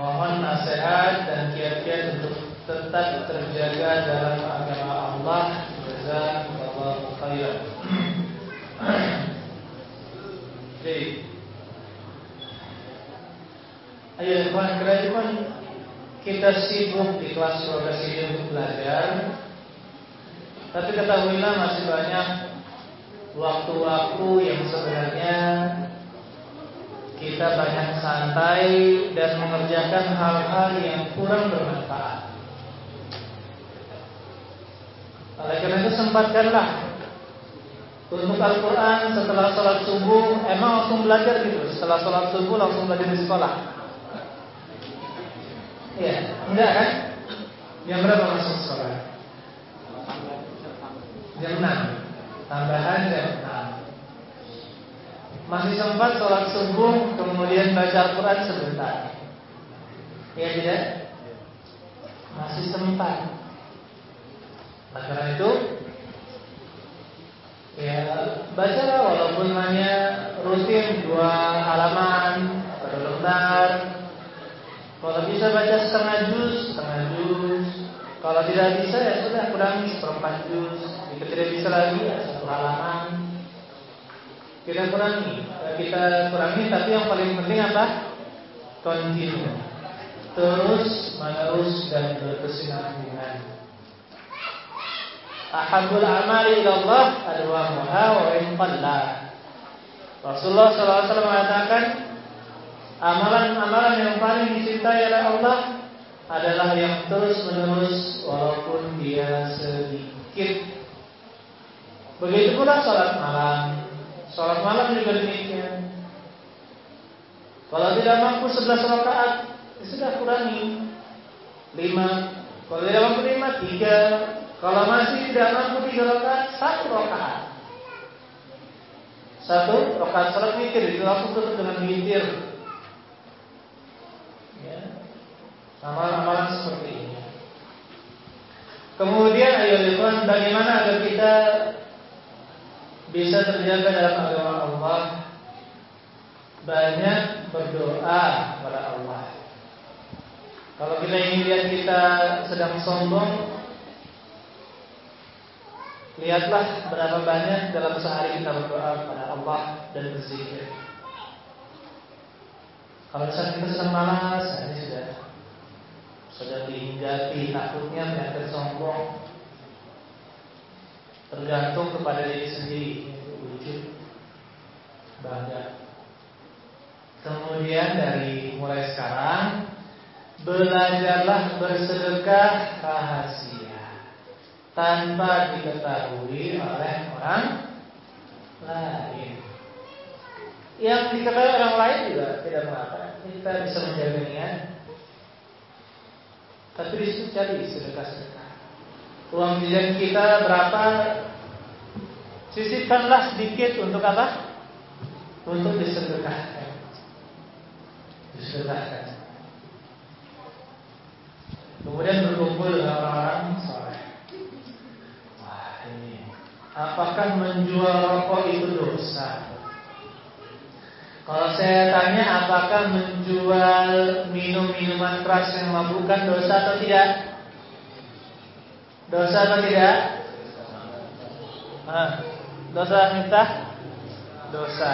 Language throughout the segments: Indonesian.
Mohon nasihat dan kiat-kiat untuk tetap terjaga dalam agama Allah. Jazakallahu khairan. Jadi, ayo teman teman kita sibuk di kelas progres ini untuk belajar Tapi ketahuilah masih banyak Waktu-waktu yang sebenarnya Kita banyak santai Dan mengerjakan hal-hal yang kurang bermanfaat. Oleh karena itu sempatkanlah Untuk Al-Quran setelah sholat subuh. Emang langsung belajar gitu? Setelah sholat subuh langsung belajar di sekolah? Iya, enggak kan? Jam berapa masuk sekolah? Jam 6 Tambahan jam 6 Masih sempat sholat subuh Kemudian baca Al-Quran sebentar Iya tidak? Masih sempat Nah, karena itu Ya bacalah walaupun hanya rutin dua halaman per lembar kalau bisa baca setengah juz, setengah juz. Kalau tidak bisa ya sudah kurangi seperempat juz. Jika tidak bisa lagi ya satu halaman. Kita kurangi, kita kurangi. Tapi yang paling penting apa? Continue. Terus menerus dan berkesinambungan. Ahabul amali ilallah adwamuha wa in. Rasulullah SAW mengatakan Amalan-amalan yang paling dicintai oleh Allah adalah yang terus menerus walaupun dia sedikit. Begitu pula sholat malam. Sholat malam juga demikian. Kalau tidak mampu 11 rakaat, ya sudah kurangi 5. Kalau tidak mampu 5, 3. Kalau masih tidak mampu 3 rakaat, 1 rakaat. Satu rakaat sholat mikir itu langsung tutup dengan witir Amalan-amalan seperti ini. Kemudian ayo lihat bagaimana agar kita bisa terjaga dalam agama Allah banyak berdoa kepada Allah. Kalau kita ingin lihat kita sedang sombong, lihatlah berapa banyak dalam sehari kita berdoa kepada Allah dan berzikir. Kalau misalnya kita sedang malas, ini sudah sudah dihinggapi takutnya penyakit sombong tergantung kepada diri sendiri. Itu wujud bangga kemudian dari mulai sekarang belajarlah bersedekah rahasia tanpa diketahui oleh orang lain. Yang diketahui orang lain juga tidak mengapa. Kita bisa menjaga tapi di situ cari sedekah-sedekah. Uang jajan kita berapa? Sisipkanlah sedikit untuk apa? Untuk disedekahkan. Disedekahkan. Kemudian berkumpul dengan orang-orang soleh. Wah ini, apakah menjual rokok itu dosa? Kalau saya tanya apakah menjual minum-minuman keras yang memabukkan dosa atau tidak? Dosa atau tidak? Ah, dosa minta? Dosa.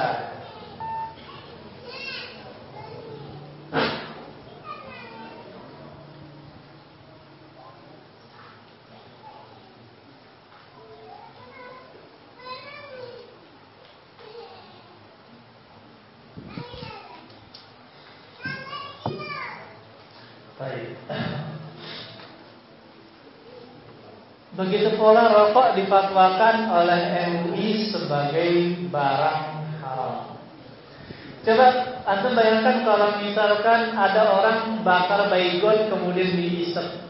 Pula rokok difatwakan oleh MUI sebagai barang haram. Coba Anda bayangkan kalau misalkan ada orang bakar baygon kemudian diisep.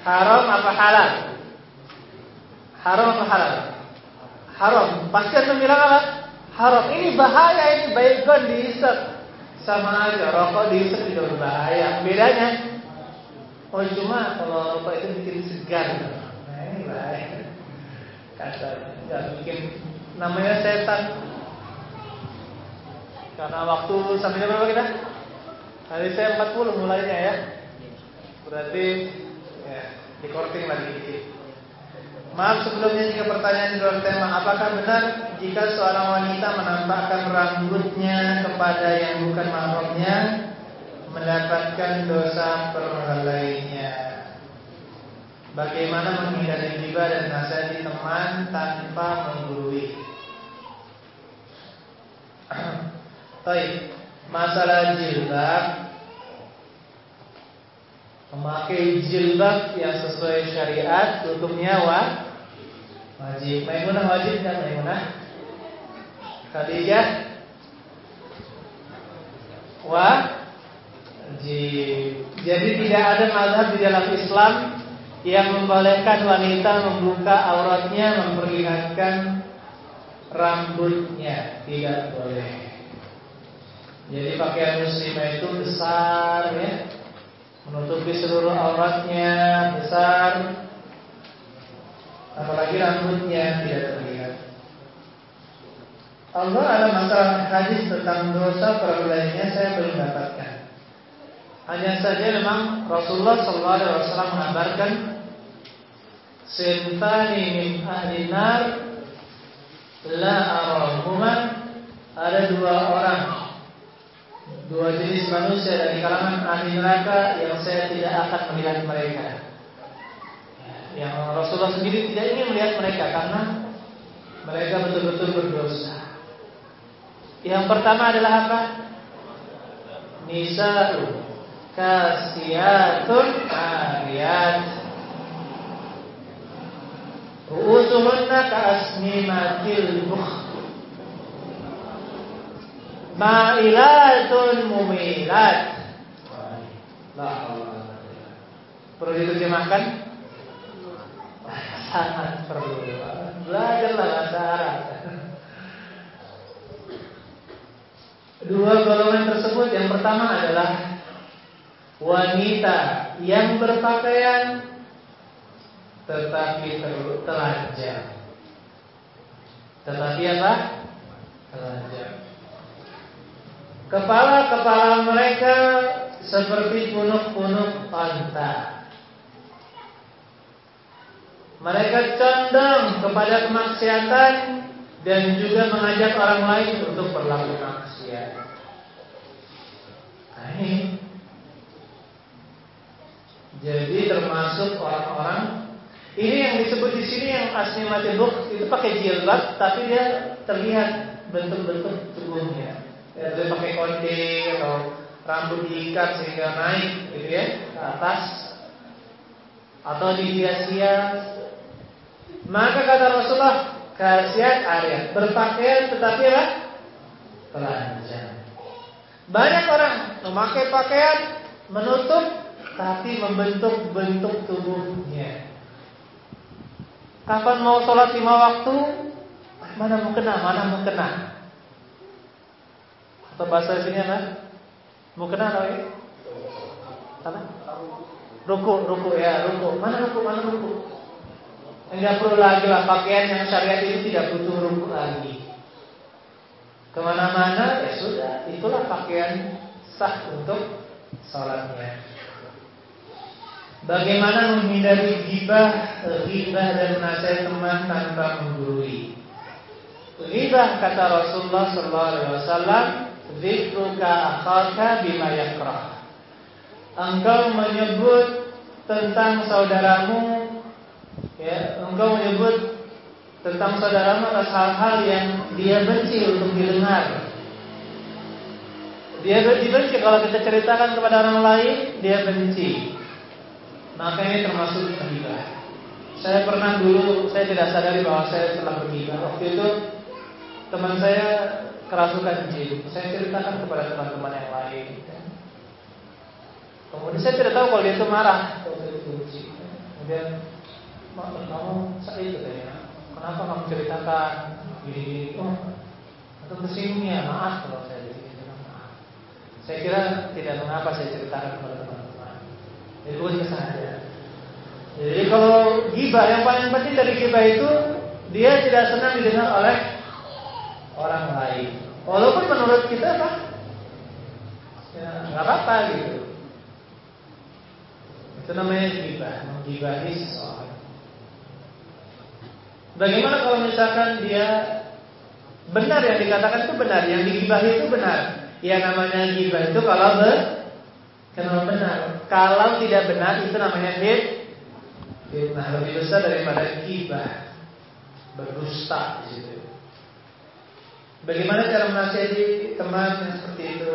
Haram apa halal? Haram apa halal? Haram. Pasti Anda bilang apa? Haram. Ini bahaya ini baygon diisep. sama aja rokok dihisap juga berbahaya. Bedanya, oh cuma kalau rokok itu bikin segar, nah ini bahaya. Kata nggak bikin namanya setan. Karena waktu sampai berapa kita? Hari saya 40 mulainya ya. Berarti ya, dikorting lagi dikit. Maaf sebelumnya jika pertanyaan di luar tema Apakah benar jika seorang wanita menampakkan rambutnya kepada yang bukan mahramnya Mendapatkan dosa perhelainya Bagaimana menghindari riba dan nasihati teman tanpa menggurui? Baik, masalah jilbab. Memakai jilbab yang sesuai syariat Hukumnya wa wajib. Maimunah wajib kan Maimunah? Khadijah Jadi tidak ada mazhab di dalam Islam Yang membolehkan wanita membuka auratnya Memperlihatkan rambutnya. Tidak boleh. Jadi pakaian muslimah itu besar ya. Menutupi seluruh auratnya besar. Apalagi rambutnya tidak terlihat. Allah ada masalah hadis tentang dosa perbulannya saya belum dapatkan hanya saja memang Rasulullah SAW mengabarkan Sintani min ahli nar La arahuma Ada dua orang dua jenis manusia dari kalangan ahli neraka yang saya tidak akan melihat mereka. Yang Rasulullah sendiri tidak ingin melihat mereka karena mereka betul-betul berdosa. Yang pertama adalah apa? Nisa'u kasiyatun ariyat Ru'usuhunna ka'asnimatil bukh Ma'ilatun mumilat. Perlu diterjemahkan? Sangat perlu. Belajarlah bahasa Arab. Dua golongan tersebut yang pertama adalah wanita yang berpakaian tetapi telanjang. Tetapi apa? Telanjang. Kepala-kepala mereka seperti punuk-punuk pantai. Mereka condong kepada kemaksiatan dan juga mengajak orang lain untuk berlaku maksiat. Nah, ini jadi termasuk orang-orang ini yang disebut di sini yang asli mati itu pakai jilbab tapi dia terlihat bentuk-bentuk tubuhnya. Ya, dia pakai konde atau rambut diikat sehingga naik gitu ya ke atas atau dihias-hias maka kata Rasulullah kasiat area berpakaian tetapi apa? Telanjang. Banyak orang memakai pakaian menutup tapi membentuk-bentuk tubuhnya kapan mau sholat lima waktu mana mau kena mana mau kena atau bahasa sini apa? Mukena apa ya? Apa? Ruku, ruku ya, ruku. Mana ruku, mana ruku? Enggak perlu lagi lah pakaian yang syariat itu tidak butuh ruku lagi. Ke mana-mana ya sudah, itulah pakaian sah untuk sholatnya. Bagaimana menghindari gibah, gibah dan nasihat teman tanpa menggurui? Gibah kata Rasulullah SAW Zikruka akhaka bima yakrah Engkau menyebut tentang saudaramu ya, engkau menyebut tentang saudaramu atas hal-hal yang dia benci untuk didengar. Dia dibenci kalau kita ceritakan kepada orang lain, dia benci. Maka ini termasuk riba. Saya pernah dulu, saya tidak sadari bahwa saya telah bergibah. Waktu itu teman saya kerasukan jin. Saya ceritakan kepada teman-teman yang lain. Kemudian saya tidak tahu kalau dia itu marah Kemudian kamu saya itu ya. Kenapa kamu ceritakan gini-gini? Oh, atau ke sini ya maaf kalau saya di sini maaf. Saya kira tidak mengapa saya ceritakan kepada teman-teman. Itu kesalahan. Jadi kalau gibah yang paling penting dari gibah itu dia tidak senang didengar oleh orang lain. Walaupun menurut kita apa? Ya, nggak apa-apa gitu. Itu namanya gibah, menggibahi seseorang. Bagaimana kalau misalkan dia benar yang dikatakan itu benar, yang digibahi itu benar. Ya namanya gibah itu kalau ber, kalau benar. Kalau tidak benar itu namanya hit. Fitnah lebih besar daripada gibah berdusta di situ. Bagaimana cara menasihati teman yang seperti itu?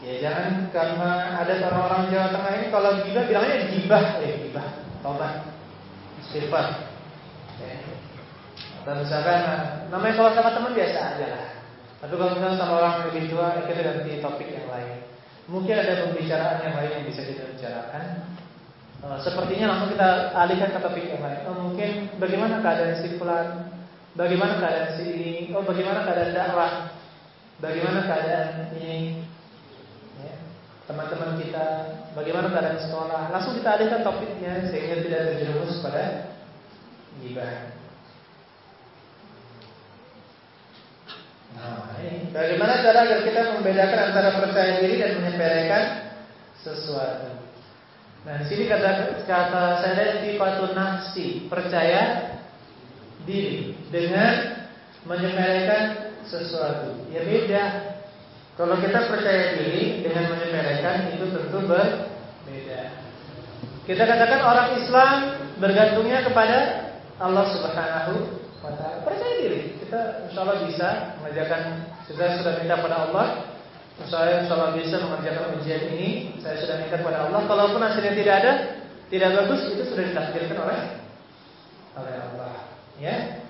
Ya jangan karena ada orang-orang Jawa Tengah ini kalau gibah bilangnya gibah, eh gibah, tobat, istighfar. Ya. Atau misalkan namanya kalau sama teman biasa aja lah. Tapi kalau misalnya sama orang lebih tua, kita ganti topik yang lain. Mungkin ada pembicaraan yang lain yang bisa kita bicarakan. Eh, sepertinya langsung kita alihkan ke topik yang lain. Oh, mungkin bagaimana keadaan si? Bagaimana keadaan si ini? Oh, bagaimana keadaan dakwah? Bagaimana keadaan ini? Ya, teman-teman kita, bagaimana keadaan sekolah? Langsung kita alihkan topiknya sehingga tidak terjerumus pada gibah. Nah, ini bagaimana cara agar kita membedakan antara percaya diri dan menyepelekan sesuatu? Nah, di sini kata kata saya sifatun nafsi, percaya diri dengan menyepelekan sesuatu. Ya beda. Kalau kita percaya diri dengan menyepelekan itu tentu berbeda. Kita katakan orang Islam bergantungnya kepada Allah Subhanahu wa taala. Percaya diri. Kita insya Allah bisa mengerjakan kita sudah minta pada Allah saya insya bisa mengerjakan ujian ini. Saya sudah minta kepada Allah. Kalaupun hasilnya tidak ada, tidak bagus, itu sudah ditakdirkan oleh oleh Allah. Ya.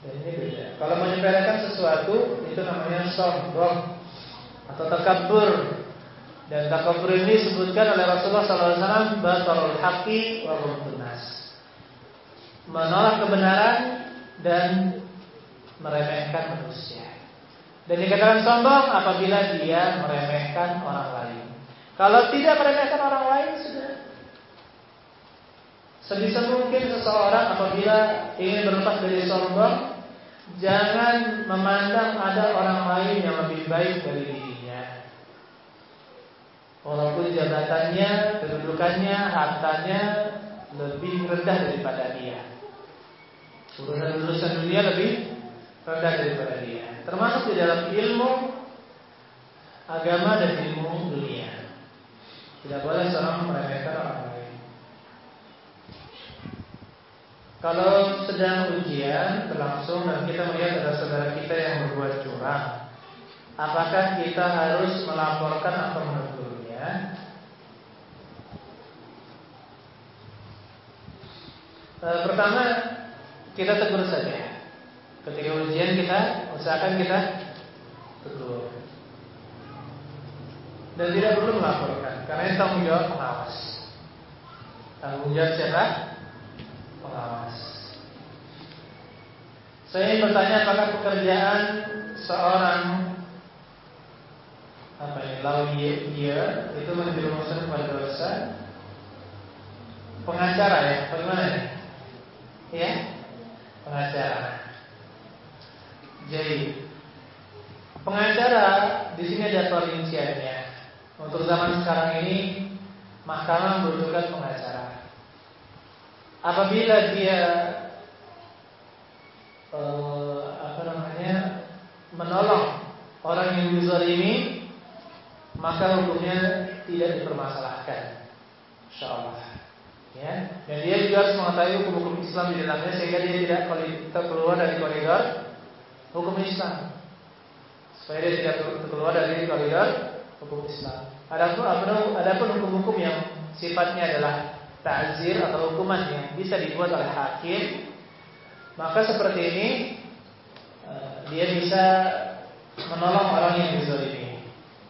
Dan ini beda. Kalau menyepelekan sesuatu itu namanya sombong atau takabur. Dan takabur ini disebutkan oleh Rasulullah SAW batarul haqi wa nas. Menolak kebenaran dan meremehkan manusia. Dan dikatakan sombong apabila dia meremehkan orang lain. Kalau tidak meremehkan orang lain sudah Sebisa mungkin seseorang apabila ingin berlepas dari sombong Jangan memandang ada orang lain yang lebih baik dari dirinya Walaupun jabatannya, kedudukannya, hartanya lebih rendah daripada dia Urusan-urusan dunia lebih rendah daripada dia termasuk di dalam ilmu agama dan ilmu dunia. Tidak boleh seorang meremehkan orang lain. Kalau sedang ujian berlangsung dan kita melihat ada saudara kita yang berbuat curang, apakah kita harus melaporkan atau menegurnya? E, pertama, kita tegur saja. Ketika ujian kita usahakan kita tegur. Dan tidak perlu melaporkan karena ini tanggung jawab pengawas. Tanggung jawab siapa? Pengawas. Saya ingin bertanya apakah pekerjaan seorang apa ini lawyer itu menjerumuskan kepada dosa pengacara ya bagaimana ya? Ya pengacara. Jadi pengacara di sini ada perinciannya. Untuk zaman sekarang ini mahkamah membutuhkan pengacara. Apabila dia eh, apa namanya menolong orang yang dizalimi, maka hukumnya tidak dipermasalahkan. Insyaallah. Ya, dan dia juga harus mengetahui hukum-hukum Islam di dalamnya sehingga dia tidak keluar dari koridor hukum Islam. Supaya dia tidak keluar dari koridor hukum Islam. Adapun adapun hukum-hukum yang sifatnya adalah ta'zir atau hukuman yang bisa dibuat oleh hakim, maka seperti ini eh, dia bisa menolong orang yang dizalimi.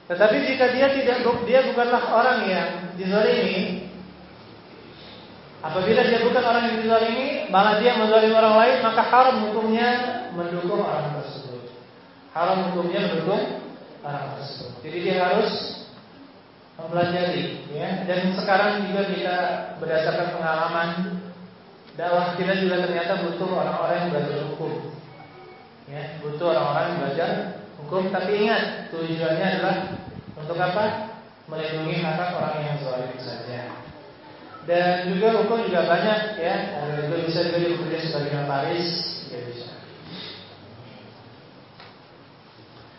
Tetapi jika dia tidak dia bukanlah orang yang dizalimi, apabila dia bukan orang yang dizalimi, malah dia menzalimi orang lain, maka haram hukumnya mendukung orang tersebut. Haram hukumnya mendukung orang tersebut. Jadi dia harus mempelajari ya. Dan sekarang juga kita berdasarkan pengalaman dakwah kita juga ternyata butuh orang-orang yang belajar hukum ya. Butuh orang-orang yang belajar hukum. Tapi ingat tujuannya adalah untuk apa? Melindungi hak orang yang zalim saja dan juga hukum juga banyak ya ada juga bisa juga bekerja sebagai notaris ya bisa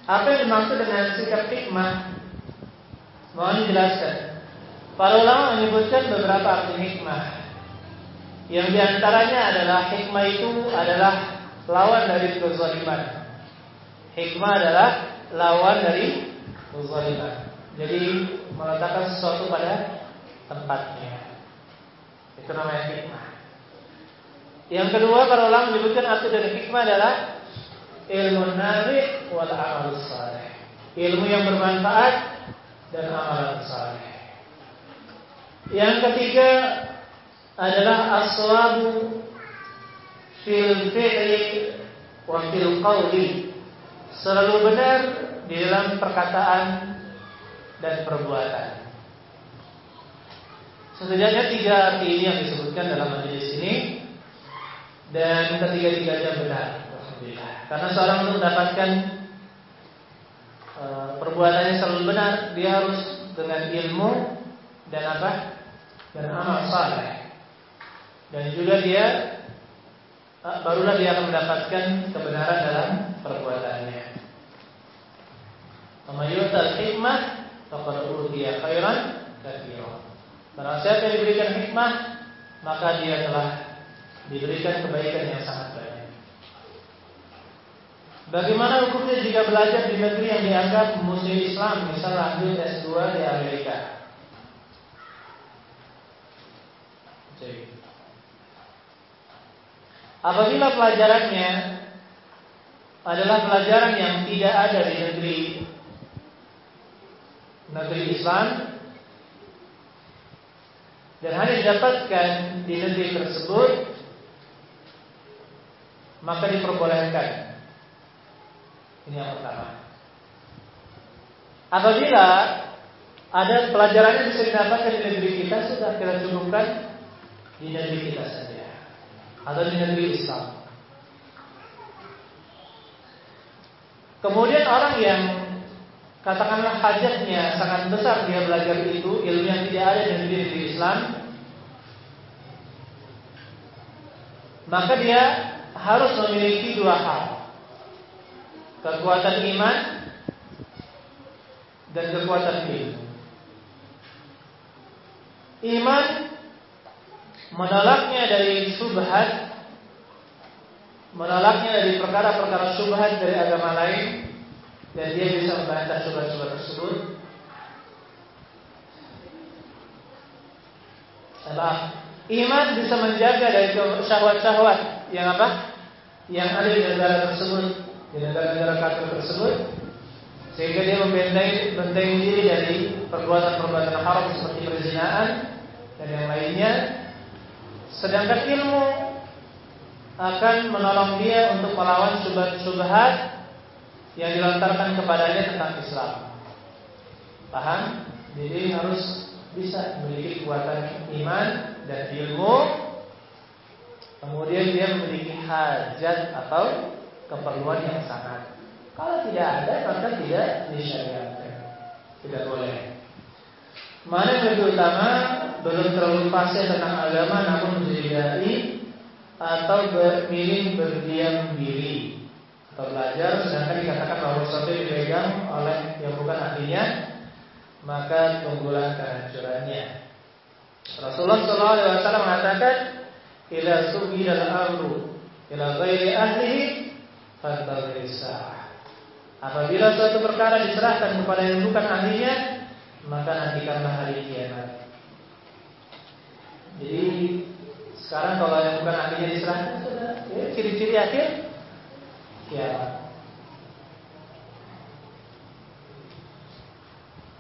apa yang dimaksud dengan sikap hikmah Mohon dijelaskan. Para ulama menyebutkan beberapa arti hikmah. Yang di antaranya adalah hikmah itu adalah lawan dari kezaliman. Hikmah adalah lawan dari kezaliman. Jadi meletakkan sesuatu pada tempatnya. Itu namanya hikmah. Yang kedua para ulama menyebutkan arti dari hikmah adalah ilmu nabi wal amal saleh. Ilmu yang bermanfaat dan amalan saleh. Yang ketiga adalah aswabu fil fi'li wa fil qawli. Selalu benar di dalam perkataan dan perbuatan. Setidaknya tiga arti ini yang disebutkan dalam majelis ini dan ketiga-tiganya benar. Alhamdulillah. Karena seorang untuk mendapatkan Eh, perbuatannya selalu benar, dia harus dengan ilmu dan apa? Dan amal saleh. Dan juga dia eh, barulah dia akan mendapatkan kebenaran dalam perbuatannya. Mamayutal hikmah faqad utiya khairan katsiran. Barang siapa yang diberikan hikmah, maka dia telah diberikan kebaikan yang sangat banyak. Bagaimana hukumnya jika belajar di negeri yang dianggap muslim Islam, misal lanjut S2 di Amerika? Jadi, apabila pelajarannya adalah pelajaran yang tidak ada di negeri negeri Islam dan hanya didapatkan di negeri tersebut, maka diperbolehkan ini yang pertama. Apabila ada pelajaran yang bisa didapatkan di negeri kita sudah kita cukupkan di negeri kita saja atau di negeri Islam. Kemudian orang yang katakanlah hajatnya sangat besar dia belajar itu ilmu yang tidak ada di negeri Islam, maka dia harus memiliki dua hal kekuatan iman dan kekuatan ilmu. Iman menolaknya dari subhat, menolaknya dari perkara-perkara subhat dari agama lain, dan dia bisa membantah subhat-subhat tersebut. Salah. Iman bisa menjaga dari syahwat-syahwat yang apa? Yang ada di negara tersebut di negara-negara kafir tersebut sehingga dia membentengi, membentengi diri dari perbuatan-perbuatan haram seperti perzinaan dan yang lainnya sedangkan ilmu akan menolong dia untuk melawan subhat-subhat yang dilontarkan kepadanya tentang Islam. Paham? Jadi harus bisa memiliki kekuatan iman dan ilmu. Kemudian dia memiliki hajat atau keperluan yang sangat. Kalau tidak ada maka tidak disyariatkan. Tidak boleh. Mana yang lebih utama belum terlalu fasih tentang agama namun menjadi dai atau bermiling berdiam diri atau belajar sedangkan dikatakan bahwa sesuatu yang dipegang oleh yang bukan ahlinya maka tunggulah kehancurannya. Rasulullah SAW mengatakan ila subi al amru ila ghairi ahlihi Fantazir Apabila suatu perkara diserahkan kepada yang bukan ahlinya, maka nantikanlah hari kiamat. Jadi sekarang kalau yang bukan ahlinya diserahkan ya, ciri-ciri akhir Ya.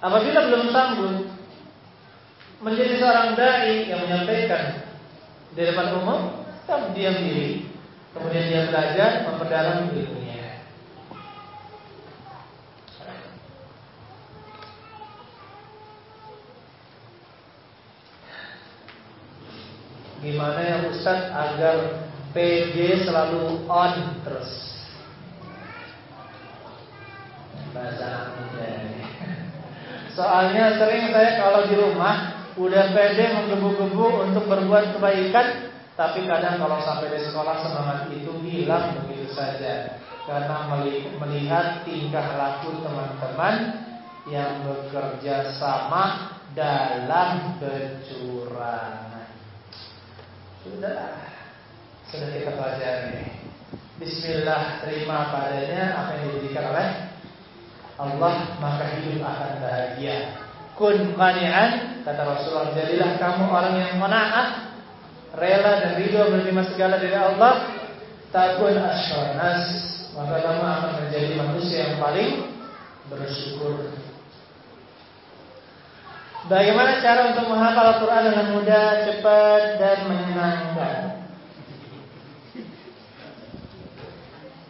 Apabila belum sanggup menjadi seorang dai yang menyampaikan di depan umum, tetap diam diri. Kemudian dia belajar memperdalam ilmunya. Gimana ya Ustadz agar PG selalu on terus? Soalnya sering saya kalau di rumah udah pede menggebu-gebu untuk berbuat kebaikan, tapi kadang kalau sampai di sekolah semangat itu hilang begitu saja karena melihat tingkah laku teman-teman yang bekerja sama dalam kecurangan. Sudah, sudah kita pelajari. Bismillah terima padanya apa yang diberikan oleh Allah maka hidup akan bahagia. Kun qani'an kata Rasulullah jadilah kamu orang yang qanaah rela dan ridho menerima segala dari Allah takun asyanas maka kamu akan menjadi manusia yang paling bersyukur Bagaimana cara untuk menghafal Al-Quran dengan mudah, cepat, dan menyenangkan?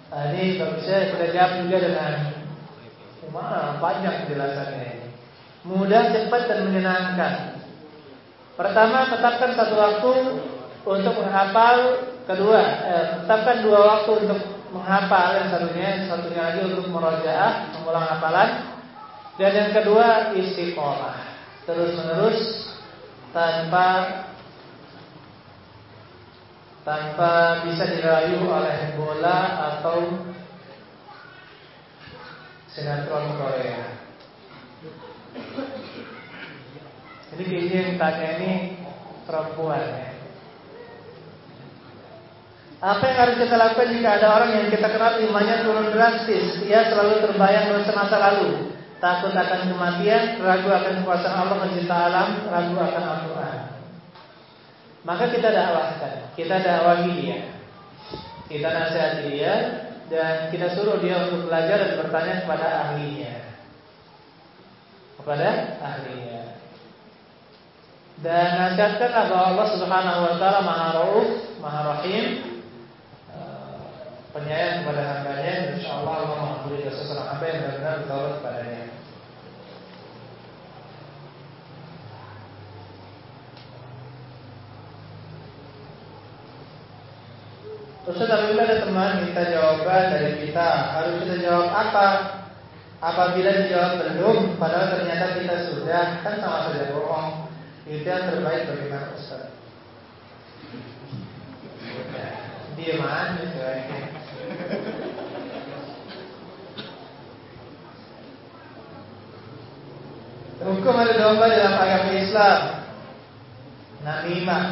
Ini bisa kita jawab juga dengan Wah, panjang penjelasannya ini. Mudah, cepat, dan menyenangkan. Pertama, tetapkan satu waktu untuk menghafal. Kedua, eh, tetapkan dua waktu untuk menghafal. Yang satunya, satunya lagi untuk merojaah, mengulang hafalan. Dan yang kedua, istiqomah terus menerus tanpa tanpa bisa dirayu oleh bola atau sinetron Korea. Jadi kayaknya yang tanya ini perempuan ya. Apa yang harus kita lakukan jika ada orang yang kita kenal imannya turun drastis? Ia selalu terbayang dosa masa lalu takut akan kematian, ragu akan kuasa Allah pencipta alam, ragu akan Al-Quran. Maka kita dakwahkan, kita dakwahi dia, kita nasihati dia, dan kita suruh dia untuk belajar dan bertanya kepada ahlinya, kepada ahlinya. Dan nasihatkanlah bahwa Allah Subhanahu Wa Taala Maha Rauf, Maha Rahim, eh, penyayang kepada hambanya. Insya Allah Allah mengampuni dosa seorang hamba yang benar-benar bertaubat kepadanya. Ustaz apabila ada teman minta jawaban dari kita Harus kita jawab apa? Apabila dijawab belum Padahal ternyata kita sudah Kan sama saja bohong. Itu yang terbaik bagaimana Ustaz. Diam aja Hukum ada domba dalam agama Islam. Namimah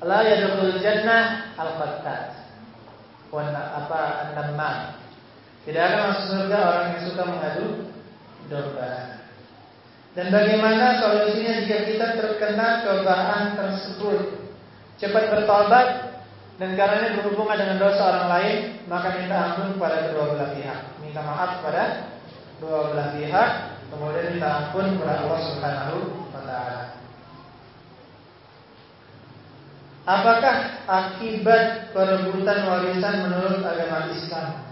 La yadkhulul jannah al-qattat. apa an Tidak akan masuk surga orang yang suka mengadu domba. Dan bagaimana solusinya jika kita terkena cobaan tersebut? Cepat bertobat dan karena berhubungan dengan dosa orang lain, maka minta ampun kepada kedua belah pihak. Minta maaf kepada kedua belah pihak, kemudian minta ampun kepada Allah Subhanahu wa taala. Apakah akibat perebutan warisan menurut agama Islam?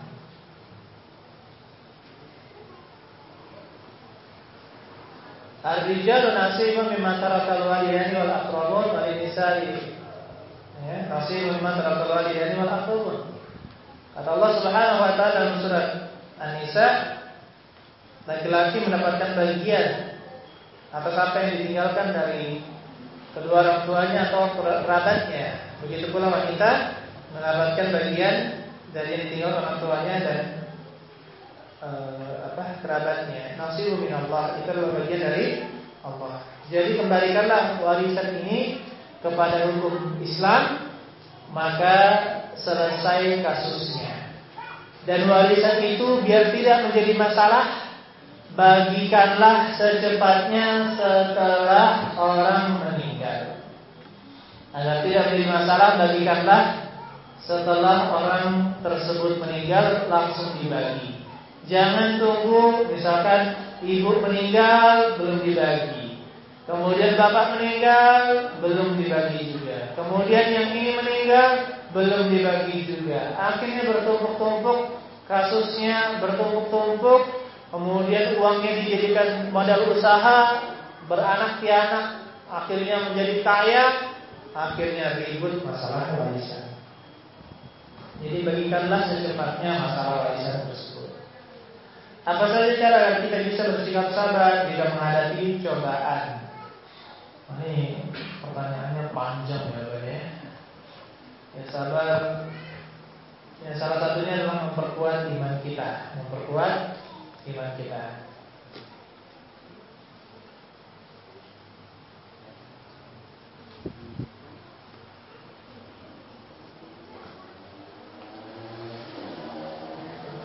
Ar-rijalu nasibun mimma tarakal walidayni wal aqrabun wa nisa'i. Ya, nasibun mimma tarakal wal aqrabun. Kata Allah Subhanahu wa taala dalam surat An-Nisa, laki-laki mendapatkan bagian atas apa yang ditinggalkan dari kedua orang tuanya atau kerabatnya. Begitu pula wanita mendapatkan bagian dari yang tinggal orang tuanya dan uh, apa kerabatnya. Nasibu min Allah itu adalah bagian dari Allah. Jadi kembalikanlah warisan ini kepada hukum Islam maka selesai kasusnya. Dan warisan itu biar tidak menjadi masalah bagikanlah secepatnya setelah orang meninggal. Agar tidak menjadi masalah, bagikanlah setelah orang tersebut meninggal langsung dibagi. Jangan tunggu misalkan ibu meninggal belum dibagi. Kemudian bapak meninggal belum dibagi juga. Kemudian yang ini meninggal belum dibagi juga. Akhirnya bertumpuk-tumpuk kasusnya bertumpuk-tumpuk Kemudian uangnya dijadikan modal usaha, beranak pianak, akhirnya menjadi kaya, akhirnya ribut masalah warisan. Jadi bagikanlah secepatnya masalah warisan tersebut. Apa saja cara agar kita bisa bersikap sabar jika menghadapi cobaan? Ini pertanyaannya panjang ya, Pak ya. Ya sabar. Ya salah satunya adalah memperkuat iman kita, memperkuat iman kita.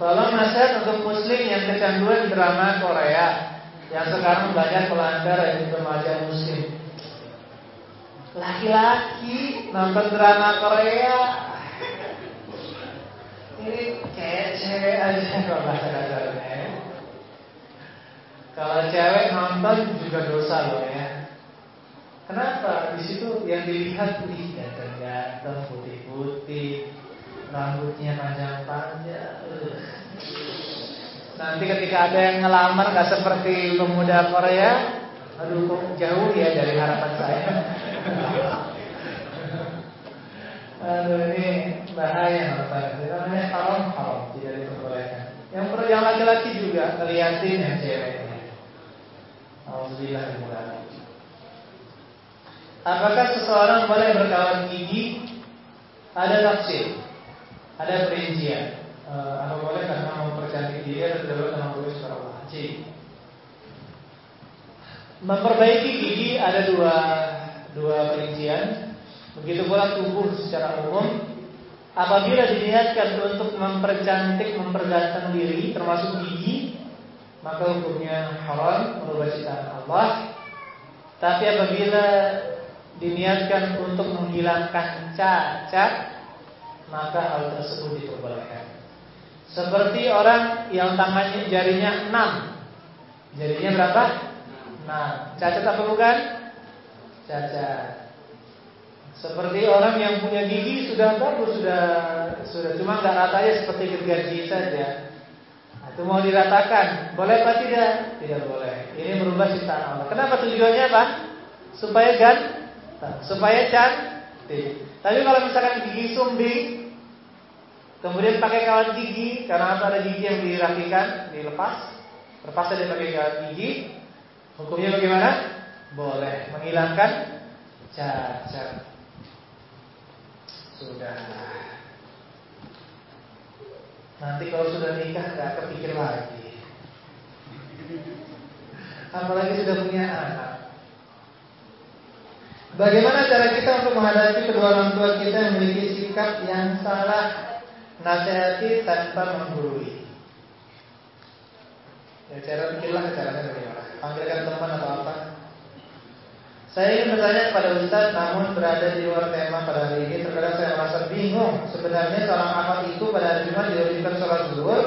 Tolong nasihat untuk muslim yang kecanduan drama Korea yang sekarang banyak melanggar remaja muslim. Laki-laki nonton drama Korea ini cewek aja kalau bahasa kasarnya. Kalau cewek nonton juga dosa loh ya. Kenapa? Di situ yang dilihat ih ganteng-ganteng, putih-putih, rambutnya panjang-panjang. Nanti ketika ada yang ngelamar nggak seperti pemuda Korea, aduh kok jauh ya dari harapan saya. aduh ini bahaya nonton. Namanya haram haram tidak diperbolehkan. Yang perlu yang laki-laki juga ngeliatin yang ceweknya. Alhamdulillah Apakah seseorang boleh berkawan gigi? Ada tafsir. Ada perincian. Uh, apa boleh karena mempercantik diri atau tidak boleh karena secara wajib. Memperbaiki gigi ada dua dua perincian. Begitu pula tubuh secara umum. Apabila diniatkan untuk mempercantik, memperganteng diri, termasuk gigi, maka hukumnya haram merubah ciptaan Allah. Tapi apabila diniatkan untuk menghilangkan cacat, maka hal tersebut diperbolehkan. Seperti orang yang tangannya jarinya enam, jarinya berapa? Enam. Cacat apa bukan? Cacat. Seperti orang yang punya gigi sudah bagus, sudah sudah cuma nggak ratanya seperti gergaji saja. Itu mau diratakan, boleh apa tidak? Tidak boleh. Ini merubah ciptaan Allah. Kenapa tujuannya apa? Supaya gan, supaya cantik. Tapi kalau misalkan gigi sumbing, Kemudian pakai kawat gigi karena ada gigi yang dirapikan, dilepas. Lepas saja pakai kawat gigi. Hukumnya bagaimana? Boleh menghilangkan cacat. Sudah. Nanti kalau sudah nikah nggak kepikir lagi. Apalagi sudah punya anak. Bagaimana cara kita untuk menghadapi kedua orang tua kita yang memiliki sikap yang salah nasihati tanpa menggurui. Ya cara pikirlah caranya bagaimana. Panggilkan teman atau apa. Saya ingin bertanya kepada Ustaz, namun berada di luar tema pada hari ini, terkadang saya merasa bingung. Sebenarnya salam akad itu pada hari Jumat diwajibkan sholat zuhur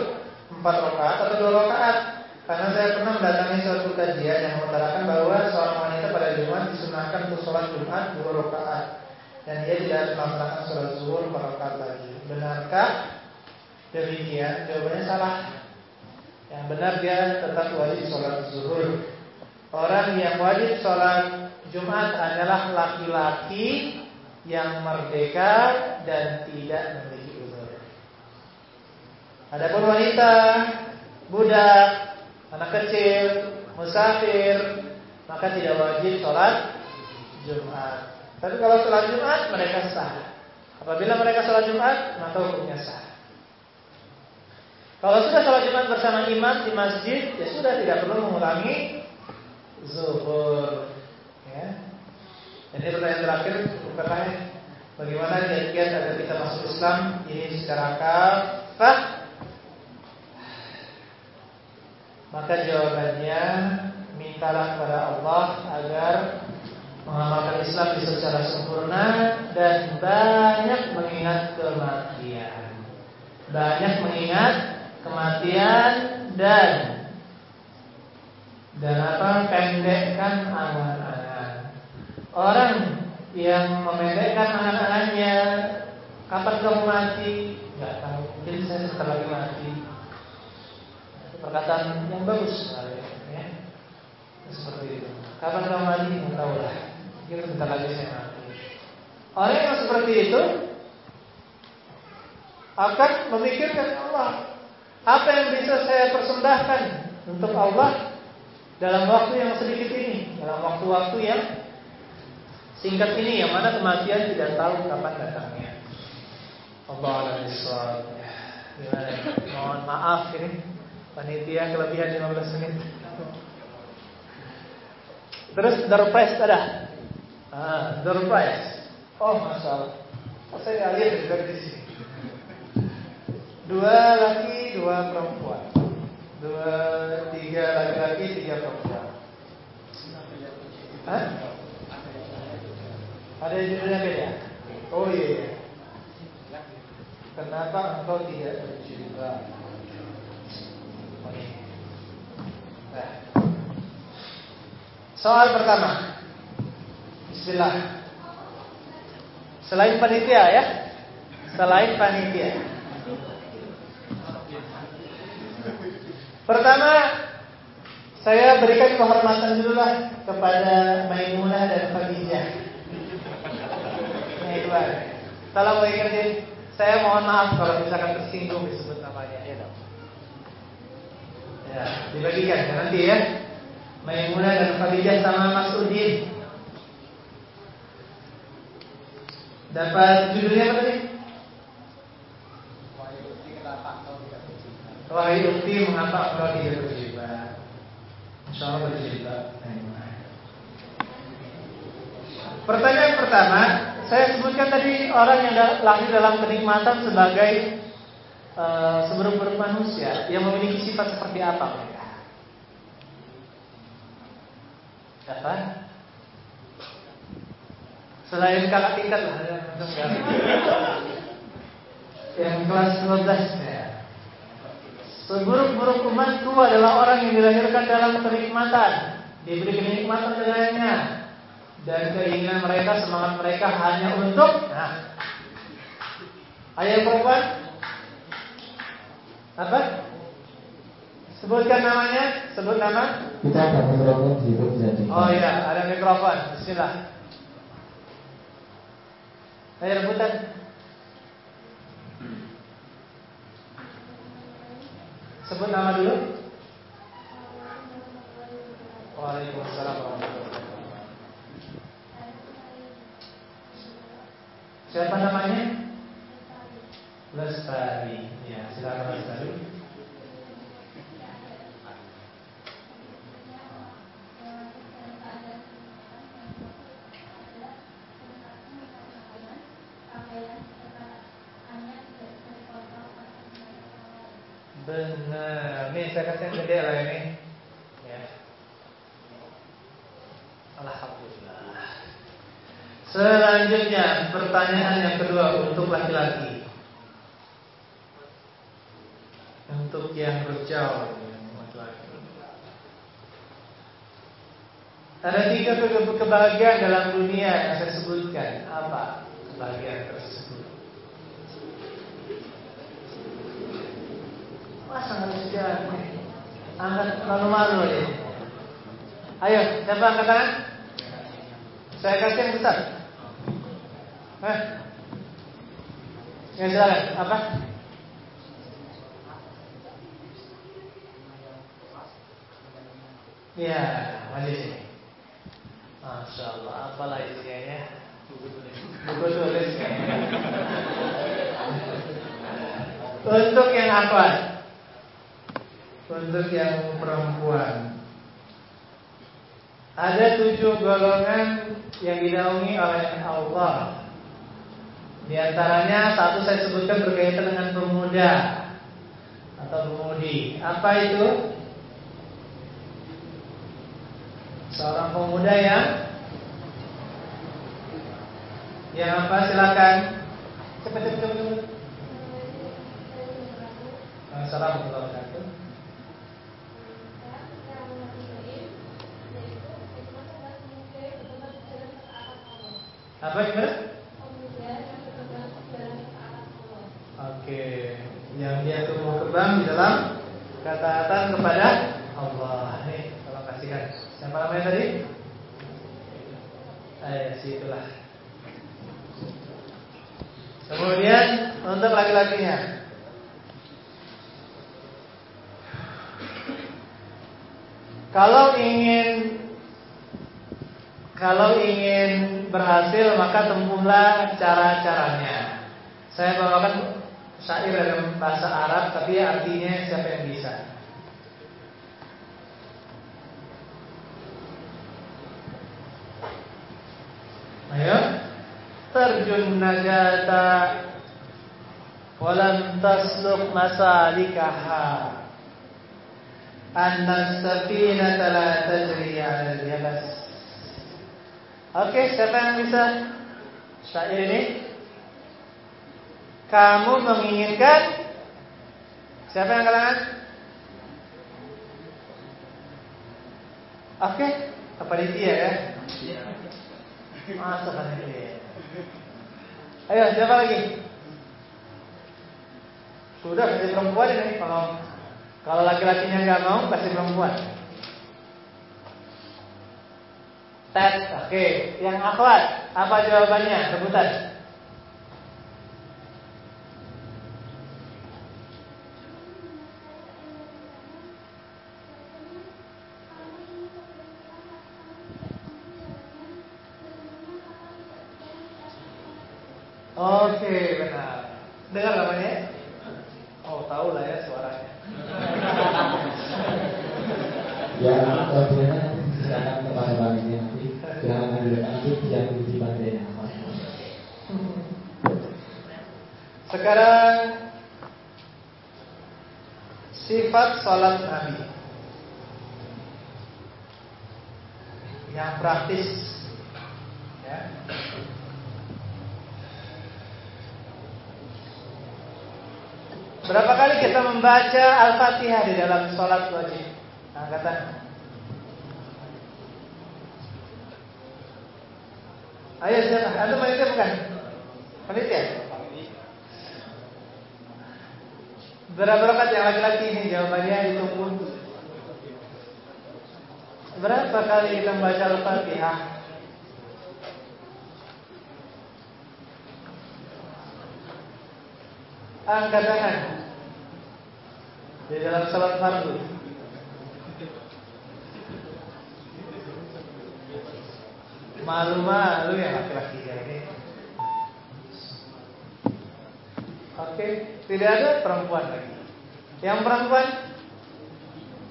empat rakaat atau dua rakaat. Karena saya pernah mendatangi suatu kajian yang mengutarakan bahwa seorang wanita pada Jumat disunahkan untuk sholat Jumat dua rakaat dan dia tidak melaksanakan sholat zuhur empat rakaat lagi. Benarkah demikian? Jawabannya salah. Yang benar dia tetap wajib sholat zuhur. Orang yang wajib sholat Jumat adalah laki-laki yang merdeka dan tidak memiliki uzur. Adapun wanita, budak, anak kecil, musafir, maka tidak wajib sholat Jumat. Tapi kalau sholat Jumat mereka sah. Apabila mereka sholat Jumat maka hukumnya sah. Kalau sudah sholat Jumat bersama imam di masjid ya sudah tidak perlu mengulangi zuhur. Ya. Ini pertanyaan terakhir bukanlah bagaimana kiat-kiat agar kita masuk Islam ini secara kafah. Maka jawabannya mintalah kepada Allah agar mengamalkan Islam di secara sempurna dan banyak mengingat kematian. Banyak mengingat kematian dan dan apa pendekkan angan-angan. Orang yang memendekkan angan-angannya kapan kamu mati? Enggak tahu. Mungkin saya sebentar lagi mati. Perkataan yang bagus sekali ya. Seperti itu. Kapan kamu mati? Enggak tahu lah. Mungkin sebentar lagi saya mati. Orang yang seperti itu akan memikirkan Allah. Apa yang bisa saya persembahkan untuk Allah dalam waktu yang sedikit ini, dalam waktu-waktu yang singkat ini, yang mana kematian tidak tahu kapan datangnya. Allah Gimana? Mohon maaf ini panitia kelebihan 15 menit. Terus door prize ada? Ah, door prize. Oh, masalah. Saya lihat juga di sini. Dua laki, dua perempuan. Dua, tiga laki-laki, tiga perempuan. Hah? Ada judulnya beda? Oh iya. iya. Kenapa engkau tidak iya. Nah. Soal pertama. Bismillah. Selain panitia ya. Selain panitia. Pertama, saya berikan kehormatan dulu lah kepada Maimunah dan Khadijah. Ini dua. Tolong berikan saya mohon maaf kalau misalkan tersinggung disebut namanya ya dong. Ya, dibagikan ya nanti ya. Maimunah dan Khadijah sama Mas Udin. Dapat judulnya apa tadi? Wahai ukti mengapa engkau tidak berjilbab? Insya Allah berjilbab. Pertanyaan pertama, saya sebutkan tadi orang yang lahir dalam kenikmatan sebagai uh, seburuk-buruk manusia yang memiliki sifat seperti apa mereka? Apa? Selain kakak tingkat lah yang kelas 12 ya. Seburuk-buruk umatku adalah orang yang dilahirkan dalam kenikmatan, diberi kenikmatan dengannya, dan keinginan mereka, semangat mereka hanya untuk nah. Ayah perempuan? Apa? Sebutkan namanya, sebut nama. Kita ada mikrofon di jadi. Oh iya, ada mikrofon. Bismillah. Ayo rebutan. Sebut nama dulu. Waalaikumsalam warahmatullahi Siapa namanya? Lestari. Ya, silakan Lestari. Benar. Nih saya kasih yang gede lah ini. Ya. Alhamdulillah. Selanjutnya pertanyaan yang kedua untuk laki-laki. Untuk yang berjauh laki-laki. Ada tiga kebahagiaan dalam dunia yang saya sebutkan. Apa kebahagiaan tersebut? Wah sangat sejarah. Angkat malu-malu ya. Ayo, siapa angkat tangan? Saya kasih yang besar. Hah? Ya silakan. Apa? Ya, majelis ini. Masya Allah, apalah isinya ya? Buku tulis. Untuk yang apa? Untuk yang perempuan. Ada tujuh golongan yang dinaungi oleh Allah di antaranya satu saya sebutkan berkaitan dengan pemuda atau pemudi. Apa itu? Seorang pemuda yang yang apa? Silakan. Cepat cepat cepat. cepat. Assalamualaikum warahmatullahi wabarakatuh. Apa gimana? Oke, yang dia tumbuh kembang di dalam ketaatan kepada Allah. Nih, tolong kasihkan. Siapa namanya tadi? Ayo, situlah. Kemudian untuk laki-lakinya. Kalau ingin kalau ingin berhasil maka tempuhlah cara-caranya. Saya bawakan syair dalam bahasa Arab tapi artinya siapa yang bisa. Ayo najata walam tasluk masalikaha anna safinata la tajri 'ala al-yabas Oke, siapa yang bisa syair ini? Kamu menginginkan Siapa yang kalangan? Oke, apa dia ya? Masa panitia. Ayo, siapa lagi? Sudah kasih perempuan ini kalau kalau laki-lakinya nggak mau kasih perempuan. Tes, oke. Yang akhwat, apa jawabannya? Sebutan. Oke, benar. Dengar namanya? Oh, tahu lah ya suaranya. ya, audiennya silakan kepada panitia nanti jangan ambil nanti yang di baterainya Sekarang sifat sholat Nabi yang praktis ya. Berapa kali kita membaca Al-Fatihah di dalam sholat wajib? Angkatan Ayo siapa? Anda panitia bukan? Panitia? Berapa rakaat yang laki-laki ini jawabannya ditunggu. Berapa kali kita membaca Al-Fatihah? Angkat tangan di dalam salat fardu. Malu-malu ya laki-laki ini. Oke, tidak ada perempuan lagi. Yang perempuan,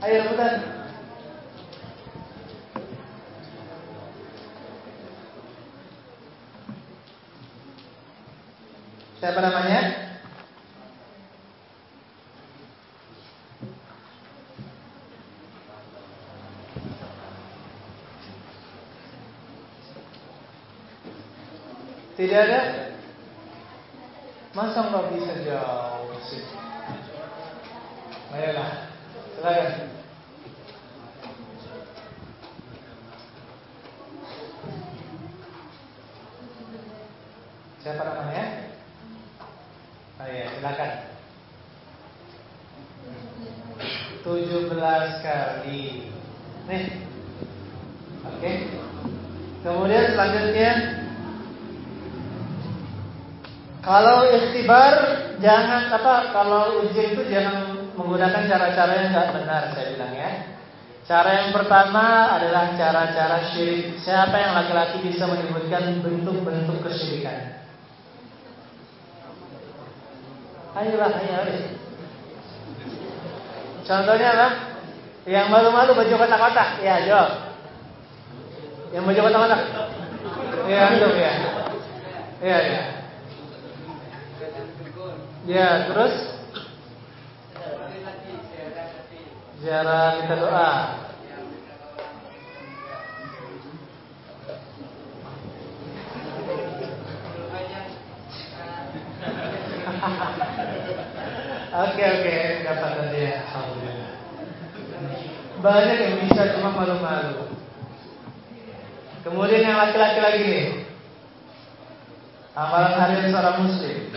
ayo rebutan. Siapa namanya? Tidak ada? Masa nggak bisa jauh sih? Ayolah, silakan. Siapa namanya? Oh ya, silakan. 17 kali. Nih. Oke. Kemudian selanjutnya kalau ikhtibar jangan apa kalau ujian itu jangan menggunakan cara-cara yang nggak benar saya bilang ya. Cara yang pertama adalah cara-cara syirik. Siapa yang laki-laki bisa menyebutkan bentuk-bentuk kesyirikan? Ayolah, ayo, ayo. Contohnya apa? Yang malu-malu baju kotak-kotak. Ya, jawab. Yang baju kotak-kotak. Ya, antum ya. Ya, ya. Ya, terus? Ziarah minta doa. Oke oke dapat tadi ya Banyak yang bisa cuma malu-malu. Kemudian yang laki-laki lagi nih. Amalan harian seorang muslim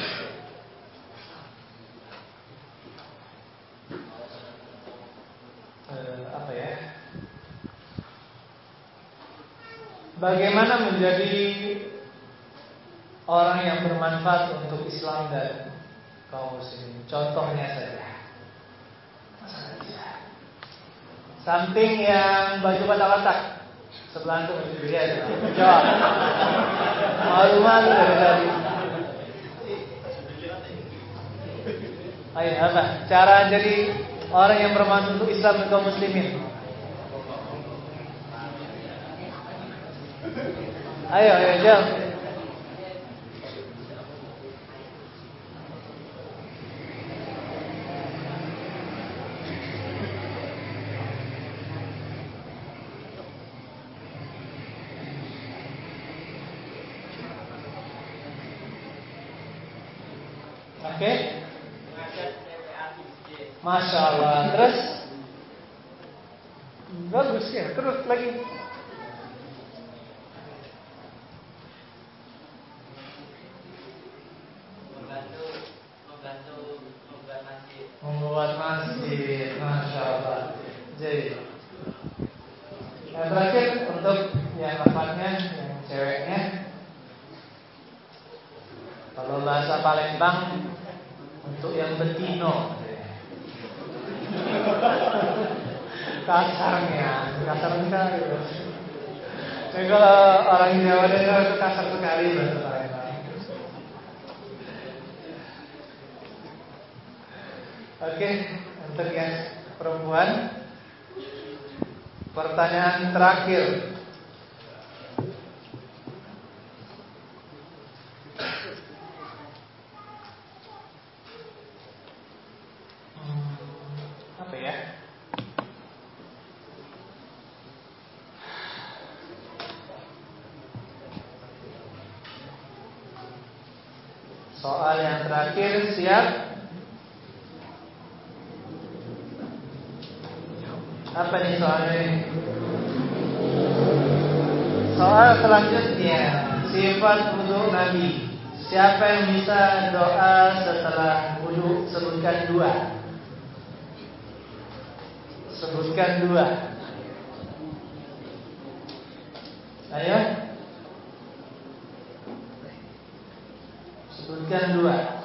bagaimana menjadi orang yang bermanfaat untuk Islam dan kaum muslimin. Contohnya saja. Samping yang baju kotak-kotak sebelah itu baju dia jawab. Malu-malu dari tadi. Ayo apa? Cara jadi orang yang bermanfaat untuk Islam dan kaum muslimin. Ayo, ayo, jawab. Masya Allah. Terus bagus ya. Terus lagi. Membuat masjid, masya Allah. Jadi yang terakhir untuk yang tempatnya, yang ceweknya. Kalau bahasa Palembang untuk yang betino kasarnya kasar sekali Jadi kalau orang Jawa dan Jawa itu kasar sekali bahasa Palembang Oke, untuk yang perempuan Pertanyaan terakhir terakhir siap? Apa nih soalnya? Soal selanjutnya Sifat wudhu Nabi. Siapa yang bisa doa setelah wudhu? Sebutkan dua. Sebutkan dua. Ayo Sebutkan dua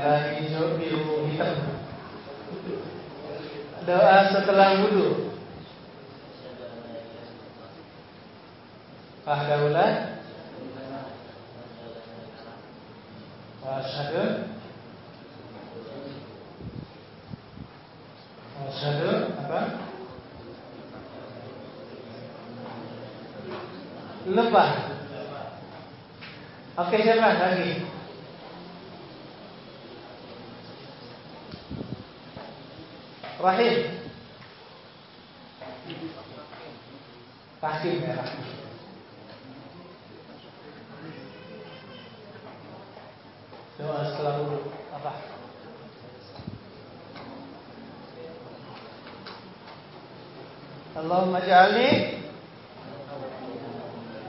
Merah, hijau, biru, hitam. Doa setelah wudhu. Fahdaulah. Wa Asyhadu apa? Lebah. Oke, siapa lagi? Rahim. Rahim ya rahim. Doa setelah apa? Allahumma ja'alni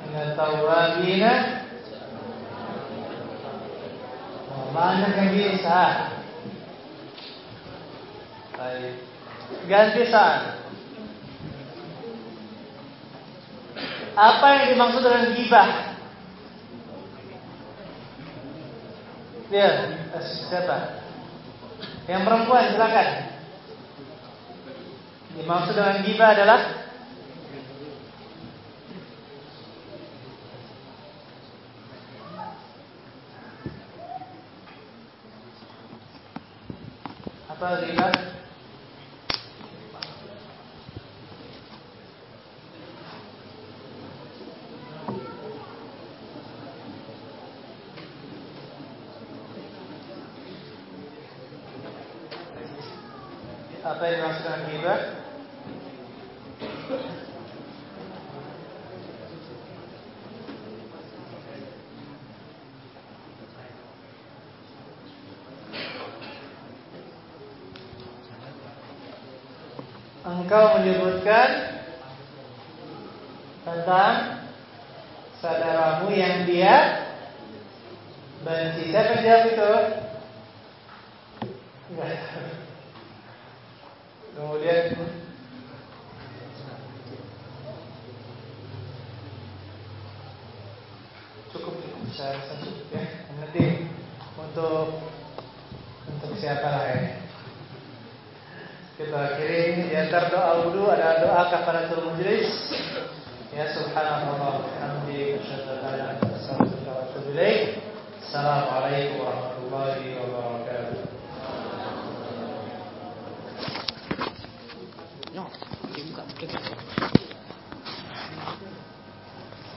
minat tawabina Mana yang bisa Baik Ganti saat Apa yang dimaksud dengan gibah? Ya, siapa? Yang perempuan silakan. Dimaksud dengan giba adalah apa giba? Yang dimaksudkan ghibah? Engkau menyebutkan